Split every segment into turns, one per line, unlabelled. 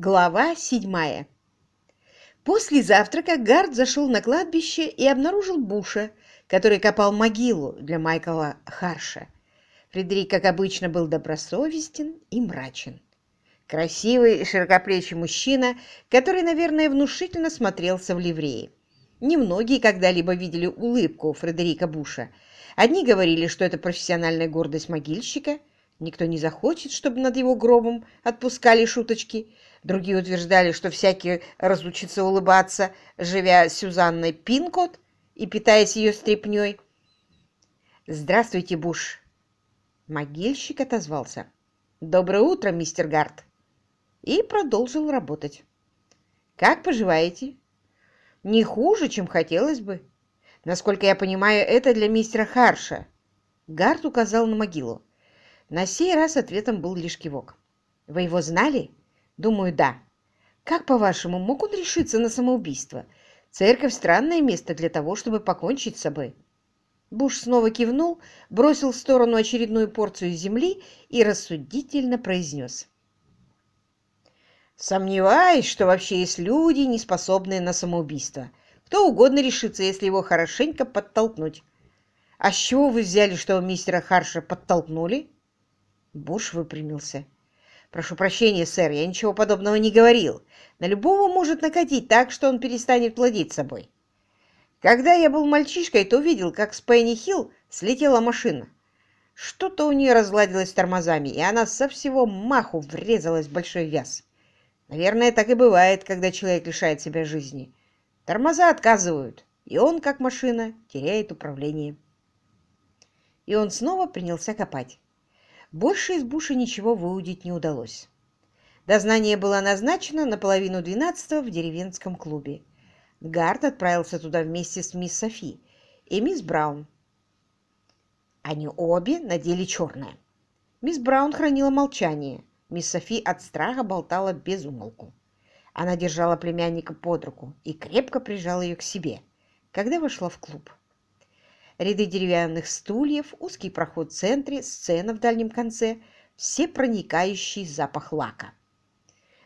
Глава седьмая. После завтрака Гард зашел на кладбище и обнаружил Буша, который копал могилу для Майкла Харша. Фредерик, как обычно, был добросовестен и мрачен. Красивый широкоплечий мужчина, который, наверное, внушительно смотрелся в ливрее. Немногие когда-либо видели улыбку Фредерика Буша. Одни говорили, что это профессиональная гордость могильщика, никто не захочет, чтобы над его гробом отпускали шуточки – Другие утверждали, что всякий разучится улыбаться, живя Сюзанной Пинкот и питаясь ее стряпней. «Здравствуйте, Буш!» Могильщик отозвался. «Доброе утро, мистер Гарт!» И продолжил работать. «Как поживаете?» «Не хуже, чем хотелось бы. Насколько я понимаю, это для мистера Харша». Гарт указал на могилу. На сей раз ответом был лишь кивок. «Вы его знали?» Думаю, да. Как, по-вашему, мог он решиться на самоубийство? Церковь – странное место для того, чтобы покончить с собой. Буш снова кивнул, бросил в сторону очередную порцию земли и рассудительно произнес. Сомневаюсь, что вообще есть люди, не способные на самоубийство. Кто угодно решится, если его хорошенько подтолкнуть. А с чего вы взяли, что мистера Харша подтолкнули? Буш выпрямился. Прошу прощения, сэр, я ничего подобного не говорил. На любого может накатить так, что он перестанет владеть собой. Когда я был мальчишкой, то увидел, как с Пенни Хилл слетела машина. Что-то у нее разладилось тормозами, и она со всего маху врезалась в большой вяз. Наверное, так и бывает, когда человек лишает себя жизни. Тормоза отказывают, и он, как машина, теряет управление. И он снова принялся копать. Больше из Буша ничего выудить не удалось. Дознание было назначено на половину двенадцатого в деревенском клубе. Гард отправился туда вместе с мисс Софи и мисс Браун. Они обе надели черное. Мисс Браун хранила молчание. Мисс Софи от страха болтала без умолку. Она держала племянника под руку и крепко прижала ее к себе, когда вошла в клуб ряды деревянных стульев, узкий проход в центре, сцена в дальнем конце, все проникающий запах лака.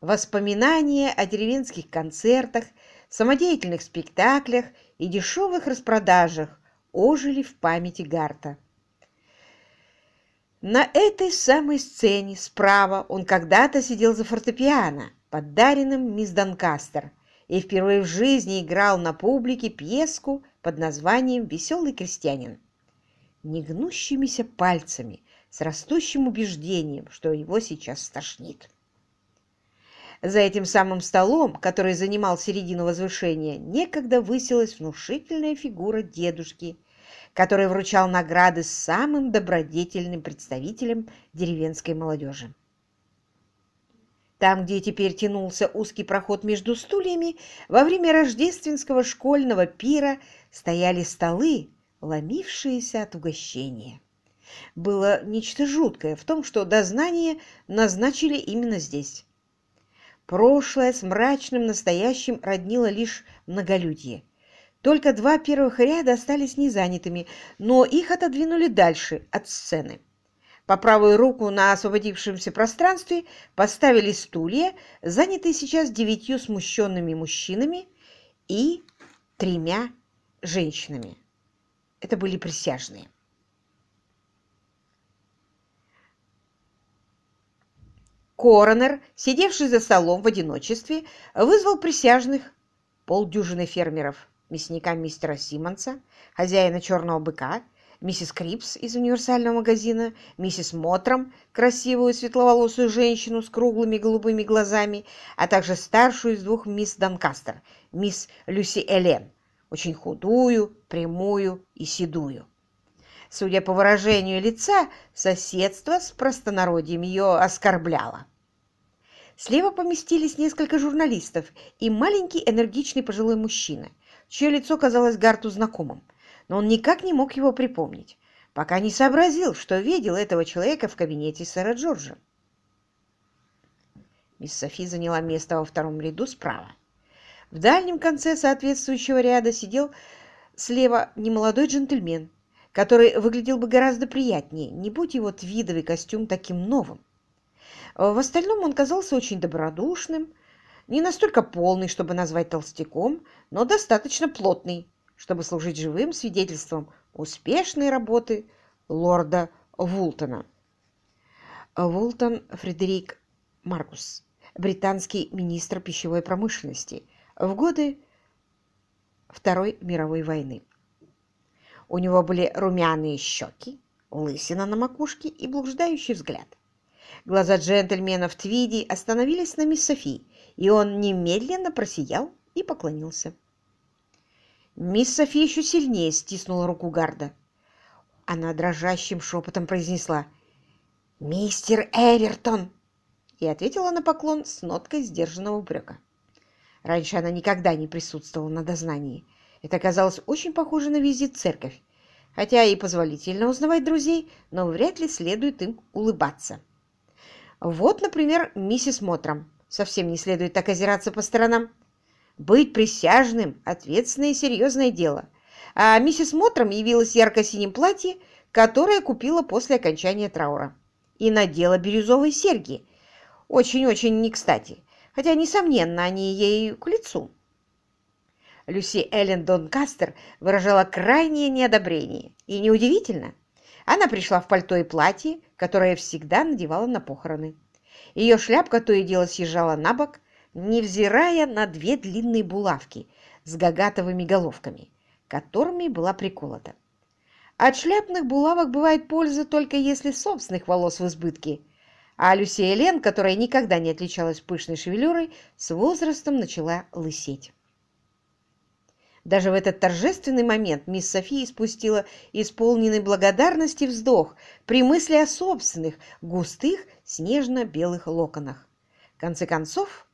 Воспоминания о деревенских концертах, самодеятельных спектаклях и дешевых распродажах ожили в памяти Гарта. На этой самой сцене справа он когда-то сидел за фортепиано, подаренным мисс Донкастер, и впервые в жизни играл на публике пьеску под названием «Веселый крестьянин». Негнущимися пальцами, с растущим убеждением, что его сейчас стошнит. За этим самым столом, который занимал середину возвышения, некогда высилась внушительная фигура дедушки, который вручал награды самым добродетельным представителям деревенской молодежи. Там, где теперь тянулся узкий проход между стульями, во время рождественского школьного пира стояли столы, ломившиеся от угощения. Было нечто жуткое в том, что дознание назначили именно здесь. Прошлое с мрачным настоящим роднило лишь многолюдье. Только два первых ряда остались незанятыми, но их отодвинули дальше от сцены. По правую руку на освободившемся пространстве поставили стулья, занятые сейчас девятью смущенными мужчинами и тремя женщинами. Это были присяжные. Коронер, сидевший за столом в одиночестве, вызвал присяжных полдюжины фермеров, мясника мистера Симмонса, хозяина черного быка, миссис Крипс из универсального магазина, миссис Мотром, красивую светловолосую женщину с круглыми голубыми глазами, а также старшую из двух мисс Донкастер, мисс Люси Элен, очень худую, прямую и седую. Судя по выражению лица, соседство с простонародьем ее оскорбляло. Слева поместились несколько журналистов и маленький энергичный пожилой мужчина, чье лицо казалось Гарту знакомым но он никак не мог его припомнить, пока не сообразил, что видел этого человека в кабинете сэра Джорджа. Мисс Софи заняла место во втором ряду справа. В дальнем конце соответствующего ряда сидел слева немолодой джентльмен, который выглядел бы гораздо приятнее, не будь его твидовый костюм таким новым. В остальном он казался очень добродушным, не настолько полный, чтобы назвать толстяком, но достаточно плотный, чтобы служить живым свидетельством успешной работы лорда Вултона. Вултон Фредерик Маркус, британский министр пищевой промышленности в годы Второй мировой войны. У него были румяные щеки, лысина на макушке и блуждающий взгляд. Глаза джентльмена в твиде остановились на мисс Софи, и он немедленно просиял и поклонился. Мисс Софи еще сильнее стиснула руку Гарда. Она дрожащим шепотом произнесла «Мистер Эвертон!» и ответила на поклон с ноткой сдержанного упрека. Раньше она никогда не присутствовала на дознании. Это казалось очень похоже на визит в церковь, хотя и позволительно узнавать друзей, но вряд ли следует им улыбаться. Вот, например, миссис Мотром. Совсем не следует так озираться по сторонам. Быть присяжным – ответственное и серьезное дело. А миссис Мотром явилась в ярко-синем платье, которое купила после окончания траура. И надела бирюзовые серьги. Очень-очень не кстати. Хотя, несомненно, они ей к лицу. Люси Эллен Донкастер выражала крайнее неодобрение. И неудивительно. Она пришла в пальто и платье, которое всегда надевала на похороны. Ее шляпка то и дело съезжала на бок, невзирая на две длинные булавки с гагатовыми головками, которыми была приколота. От шляпных булавок бывает польза только если собственных волос в избытке, а Люсия Лен, которая никогда не отличалась пышной шевелюрой, с возрастом начала лысеть. Даже в этот торжественный момент мисс София спустила исполненный благодарности вздох при мысли о собственных густых снежно-белых локонах. В конце концов,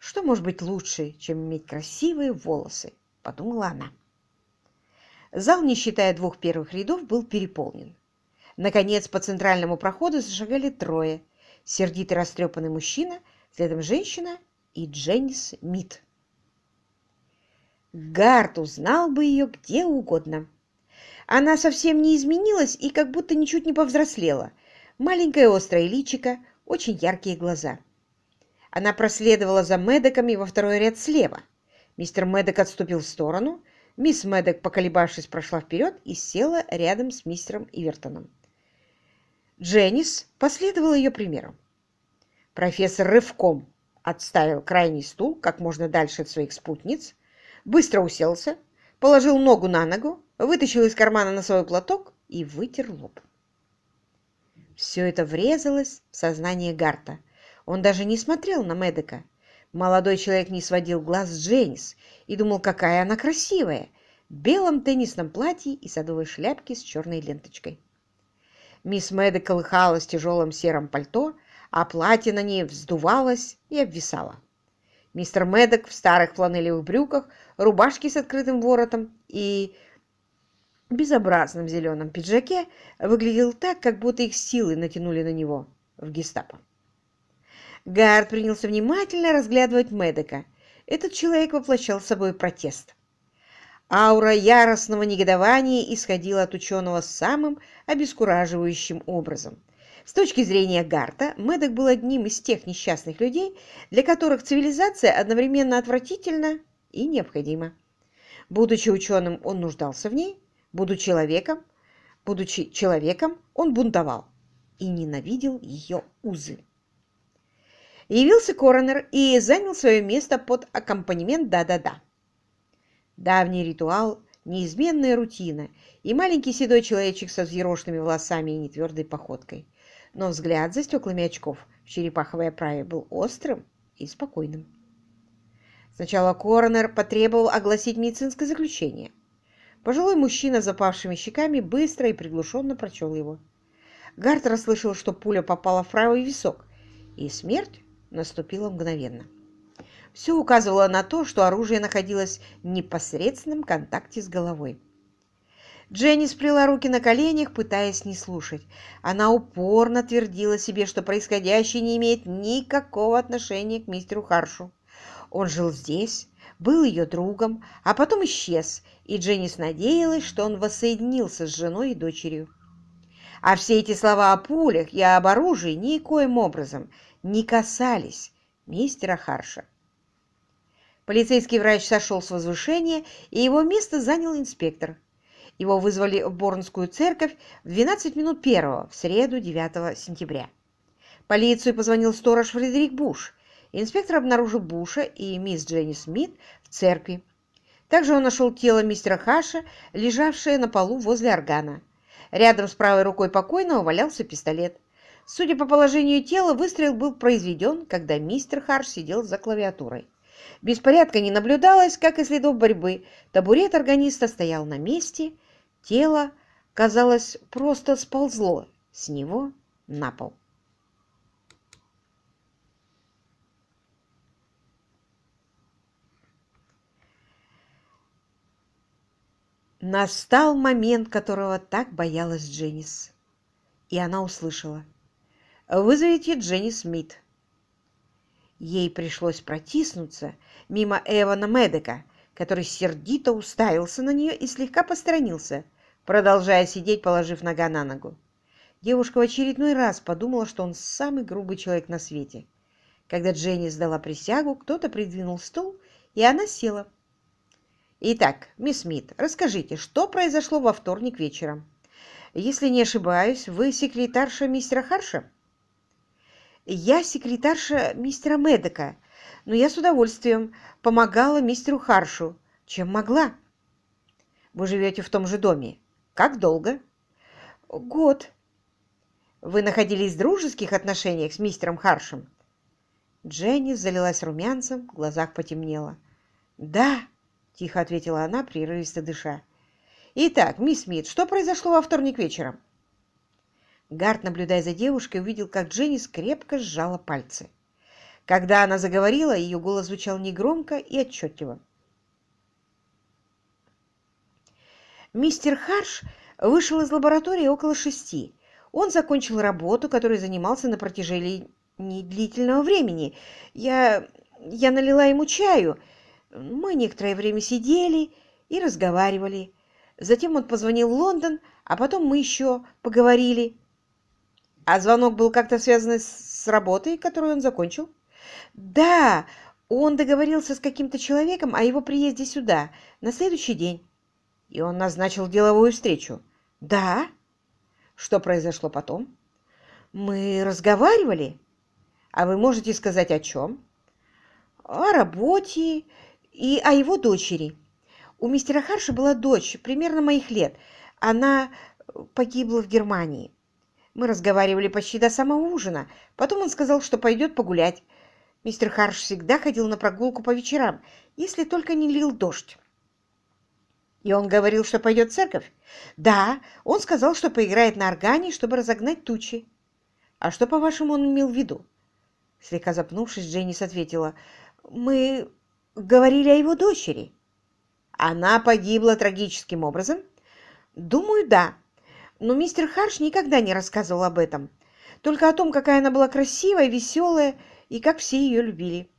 что может быть лучше, чем иметь красивые волосы, подумала она. Зал, не считая двух первых рядов, был переполнен. Наконец, по центральному проходу зашагали трое. Сердитый растрепанный мужчина, следом женщина и Дженнис Мит. Гард узнал бы ее где угодно. Она совсем не изменилась и как будто ничуть не повзрослела. Маленькое острое личико, очень яркие глаза. Она проследовала за Медоками во второй ряд слева. Мистер Медок отступил в сторону. Мисс Медок, поколебавшись, прошла вперед и села рядом с мистером Ивертоном. Дженнис последовала ее примеру. Профессор рывком отставил крайний стул как можно дальше от своих спутниц, быстро уселся, положил ногу на ногу, вытащил из кармана носовой платок и вытер лоб. Все это врезалось в сознание Гарта. Он даже не смотрел на Медека. Молодой человек не сводил глаз с Дженнис и думал, какая она красивая, в белом теннисном платье и садовой шляпке с черной ленточкой. Мисс Медек колыхалась в тяжелом сером пальто, а платье на ней вздувалось и обвисало. Мистер Медок в старых фланелевых брюках, рубашке с открытым воротом и безобразном зеленом пиджаке выглядел так, как будто их силы натянули на него в гестапо. Гард принялся внимательно разглядывать Медека. Этот человек воплощал собой протест. Аура яростного негодования исходила от ученого самым обескураживающим образом. С точки зрения Гарта, Мэддок был одним из тех несчастных людей, для которых цивилизация одновременно отвратительна и необходима. Будучи ученым, он нуждался в ней, будучи человеком, будучи человеком, он бунтовал и ненавидел ее узы. Явился коронер и занял свое место под аккомпанемент «да-да-да». Давний ритуал, неизменная рутина и маленький седой человечек со взъерошенными волосами и нетвердой походкой – но взгляд за стеклами очков в черепаховой оправе был острым и спокойным. Сначала коронер потребовал огласить медицинское заключение. Пожилой мужчина с запавшими щеками быстро и приглушенно прочел его. Гарт расслышал, что пуля попала в правый висок, и смерть наступила мгновенно. Все указывало на то, что оружие находилось в непосредственном контакте с головой. Дженни сплела руки на коленях, пытаясь не слушать. Она упорно твердила себе, что происходящее не имеет никакого отношения к мистеру Харшу. Он жил здесь, был ее другом, а потом исчез, и Дженнис надеялась, что он воссоединился с женой и дочерью. А все эти слова о пулях и об оружии никоим образом не касались мистера Харша. Полицейский врач сошел с возвышения, и его место занял инспектор. Его вызвали в Борнскую церковь в 12 минут первого, в среду 9 сентября. Полицию позвонил сторож Фредерик Буш. Инспектор обнаружил Буша и мисс Дженни Смит в церкви. Также он нашел тело мистера Хаша, лежавшее на полу возле органа. Рядом с правой рукой покойного валялся пистолет. Судя по положению тела, выстрел был произведен, когда мистер Харш сидел за клавиатурой. Беспорядка не наблюдалось, как и следов борьбы. Табурет органиста стоял на месте, тело, казалось, просто сползло с него на пол. Настал момент, которого так боялась Дженнис. И она услышала. «Вызовите Дженни Смит». Ей пришлось протиснуться мимо Эвана Медека, который сердито уставился на нее и слегка посторонился, продолжая сидеть, положив нога на ногу. Девушка в очередной раз подумала, что он самый грубый человек на свете. Когда Дженни сдала присягу, кто-то придвинул стул, и она села. Итак, мисс Смит, расскажите, что произошло во вторник вечером? Если не ошибаюсь, вы секретарша мистера Харша? Я секретарша мистера Медека, но я с удовольствием помогала мистеру Харшу, чем могла. Вы живете в том же доме. Как долго? Год. Вы находились в дружеских отношениях с мистером Харшем? Дженни залилась румянцем, в глазах потемнело. Да, — тихо ответила она, прерывисто дыша. «Итак, мисс Смит, что произошло во вторник вечером?» Гарт, наблюдая за девушкой, увидел, как Дженнис крепко сжала пальцы. Когда она заговорила, ее голос звучал негромко и отчетливо. Мистер Харш вышел из лаборатории около шести. Он закончил работу, которой занимался на протяжении длительного времени. Я... я налила ему чаю, мы некоторое время сидели и разговаривали. Затем он позвонил в Лондон, а потом мы еще поговорили. А звонок был как-то связан с работой, которую он закончил? Да, он договорился с каким-то человеком о его приезде сюда на следующий день. И он назначил деловую встречу. Да. Что произошло потом? Мы разговаривали. А вы можете сказать о чем? О работе и о его дочери. У мистера Харша была дочь, примерно моих лет. Она погибла в Германии. Мы разговаривали почти до самого ужина. Потом он сказал, что пойдет погулять. Мистер Харш всегда ходил на прогулку по вечерам, если только не лил дождь. И он говорил, что пойдет в церковь? Да, он сказал, что поиграет на органе, чтобы разогнать тучи. А что, по-вашему, он имел в виду? Слегка запнувшись, Дженнис ответила. Мы говорили о его дочери. Она погибла трагическим образом? Думаю, да. Но мистер Харш никогда не рассказывал об этом. Только о том, какая она была красивая, веселая и как все ее любили.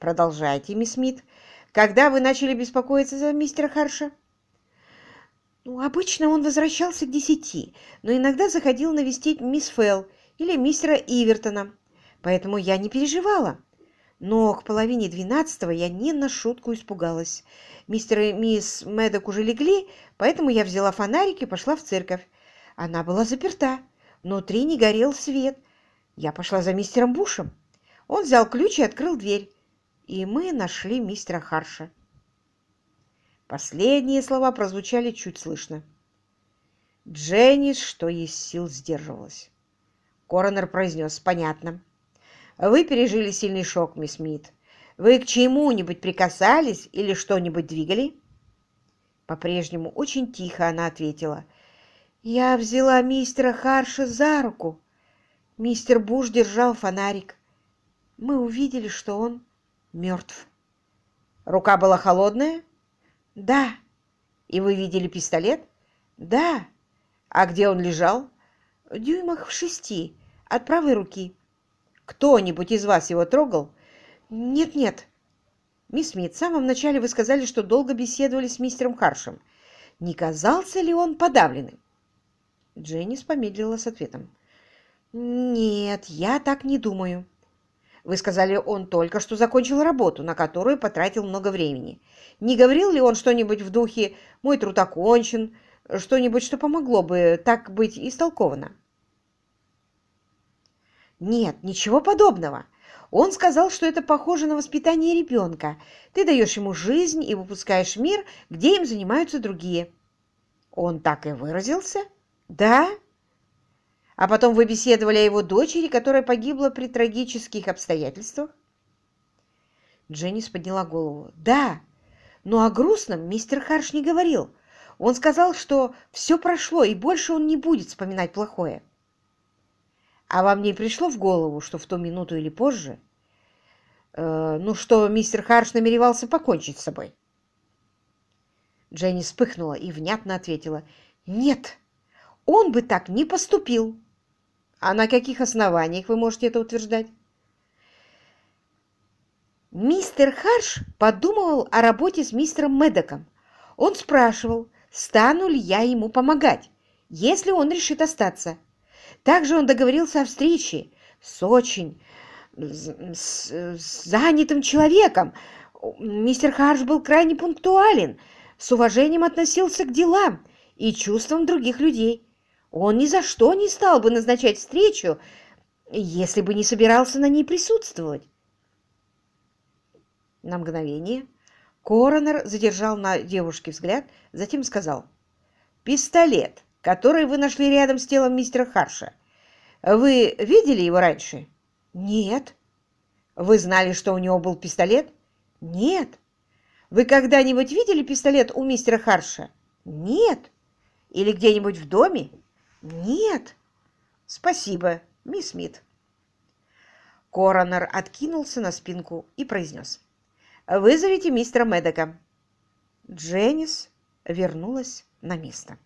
Продолжайте, мисс Смит. Когда вы начали беспокоиться за мистера Харша? Ну, обычно он возвращался к десяти, но иногда заходил навестить мисс Фелл или мистера Ивертона. Поэтому я не переживала. Но к половине двенадцатого я не на шутку испугалась. Мистер и мисс Мэддок уже легли, поэтому я взяла фонарик и пошла в церковь. Она была заперта. Внутри не горел свет. Я пошла за мистером Бушем. Он взял ключ и открыл дверь. И мы нашли мистера Харша. Последние слова прозвучали чуть слышно. Дженнис, что есть сил, сдерживалась. Коронер произнес «Понятно». Вы пережили сильный шок, мисс Смит. Вы к чему-нибудь прикасались или что-нибудь двигали?» По-прежнему очень тихо она ответила. «Я взяла мистера Харша за руку. Мистер Буш держал фонарик. Мы увидели, что он мертв». «Рука была холодная?» «Да». «И вы видели пистолет?» «Да». «А где он лежал?» «В дюймах в шести, от правой руки». Кто-нибудь из вас его трогал? Нет-нет. Мисс Смит, в самом начале вы сказали, что долго беседовали с мистером Харшем. Не казался ли он подавленным? Дженнис помедлила с ответом. «Нет, я так не думаю. Вы сказали, он только что закончил работу, на которую потратил много времени. Не говорил ли он что-нибудь в духе «мой труд окончен», что-нибудь, что помогло бы так быть истолковано? Нет, ничего подобного. Он сказал, что это похоже на воспитание ребенка. Ты даешь ему жизнь и выпускаешь мир, где им занимаются другие. Он так и выразился? Да? А потом вы беседовали о его дочери, которая погибла при трагических обстоятельствах? Дженнис подняла голову. Да, но о грустном мистер Харш не говорил. Он сказал, что все прошло, и больше он не будет вспоминать плохое. А вам не пришло в голову, что в ту минуту или позже, э, ну, что мистер Харш намеревался покончить с собой? Дженни вспыхнула и внятно ответила. «Нет, он бы так не поступил». «А на каких основаниях вы можете это утверждать?» Мистер Харш подумывал о работе с мистером Медоком. Он спрашивал, стану ли я ему помогать, если он решит остаться. Также он договорился о встрече с очень с, с занятым человеком. Мистер Харш был крайне пунктуален, с уважением относился к делам и чувствам других людей. Он ни за что не стал бы назначать встречу, если бы не собирался на ней присутствовать. На мгновение Коронер задержал на девушке взгляд, затем сказал «Пистолет» который вы нашли рядом с телом мистера Харша. Вы видели его раньше? Нет. Вы знали, что у него был пистолет? Нет. Вы когда-нибудь видели пистолет у мистера Харша? Нет. Или где-нибудь в доме? Нет. Спасибо, мисс Смит. Коронер откинулся на спинку и произнес. «Вызовите мистера Медока». Дженнис вернулась на место.